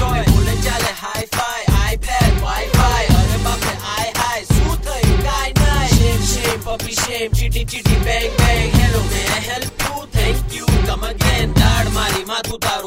enjoy ભૂલે ચાલે hi fi iPad wifi અરે બાપે આય હાય શું થયું કાઈ નાઈ shame shame puppy shame chitty chitty bang bang hello may help you thank you come again દાડ મારી માથું તાવ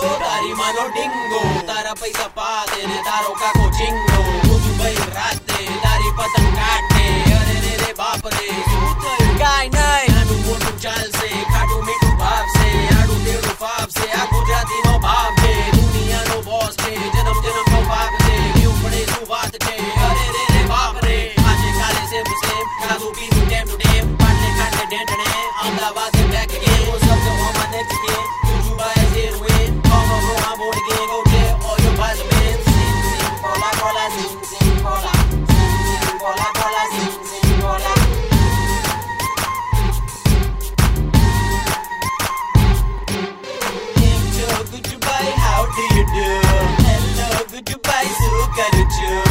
Tari mano dingo, tara paisa pa, taro kako chingo. look at you.